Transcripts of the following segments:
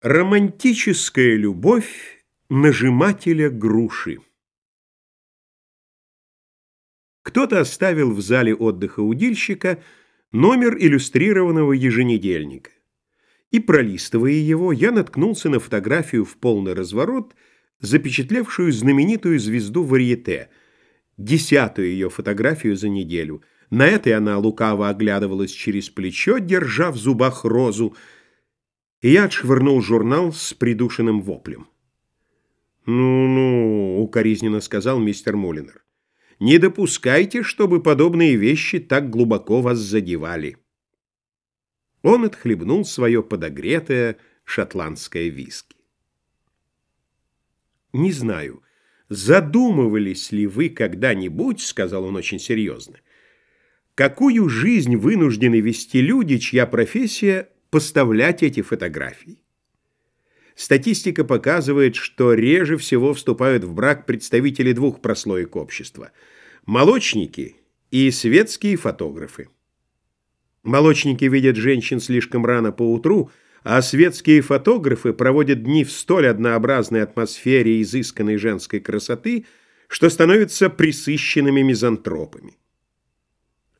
Романтическая любовь нажимателя груши. Кто-то оставил в зале отдыха удильщика номер иллюстрированного еженедельника. И, пролистывая его, я наткнулся на фотографию в полный разворот, запечатлевшую знаменитую звезду варьете, десятую ее фотографию за неделю. На этой она лукаво оглядывалась через плечо, держа в зубах розу, и я отшвырнул журнал с придушенным воплем. «Ну-ну», — укоризненно сказал мистер Мулинер, — «не допускайте, чтобы подобные вещи так глубоко вас задевали». Он отхлебнул свое подогретое шотландское виски. «Не знаю, задумывались ли вы когда-нибудь, — сказал он очень серьезно, — какую жизнь вынуждены вести люди, чья профессия поставлять эти фотографии. Статистика показывает, что реже всего вступают в брак представители двух прослоек общества – молочники и светские фотографы. Молочники видят женщин слишком рано по утру, а светские фотографы проводят дни в столь однообразной атмосфере изысканной женской красоты, что становятся присыщенными мизантропами.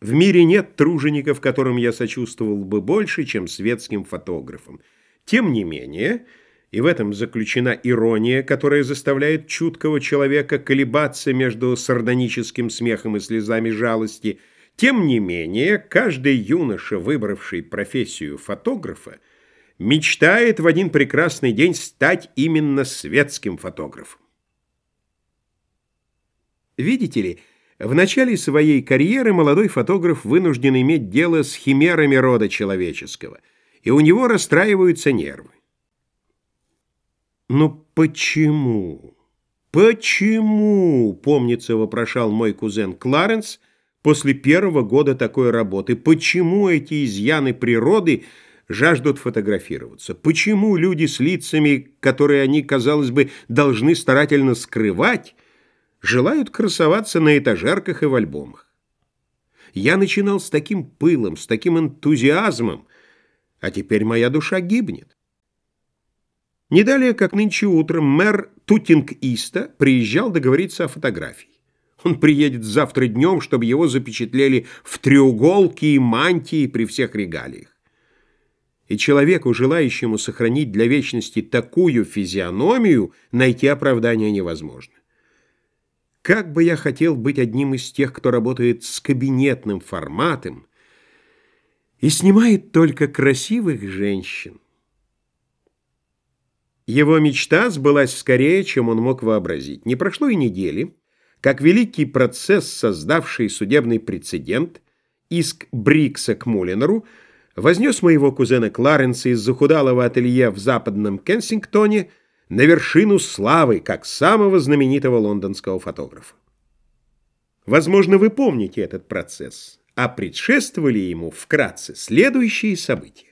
В мире нет тружеников, которым я сочувствовал бы больше, чем светским фотографам. Тем не менее, и в этом заключена ирония, которая заставляет чуткого человека колебаться между сардоническим смехом и слезами жалости, тем не менее, каждый юноша, выбравший профессию фотографа, мечтает в один прекрасный день стать именно светским фотографом. Видите ли, в начале своей карьеры молодой фотограф вынужден иметь дело с химерами рода человеческого, и у него расстраиваются нервы. «Но почему? Почему?» — помнится, вопрошал мой кузен Кларенс после первого года такой работы. «Почему эти изъяны природы жаждут фотографироваться? Почему люди с лицами, которые они, казалось бы, должны старательно скрывать, желают красоваться на этажерках и в альбомах. Я начинал с таким пылом, с таким энтузиазмом, а теперь моя душа гибнет. Не далее, как нынче утром, мэр Тутинг-Иста приезжал договориться о фотографии. Он приедет завтра днем, чтобы его запечатлели в треуголке и мантии при всех регалиях. И человеку, желающему сохранить для вечности такую физиономию, найти оправдание невозможно. Как бы я хотел быть одним из тех, кто работает с кабинетным форматом и снимает только красивых женщин. Его мечта сбылась скорее, чем он мог вообразить. Не прошло и недели, как великий процесс, создавший судебный прецедент, иск Брикса к Мулинеру, вознес моего кузена Кларенса из захудалого ателье в западном Кенсингтоне – на вершину славы, как самого знаменитого лондонского фотографа. Возможно, вы помните этот процесс, а предшествовали ему вкратце следующие события.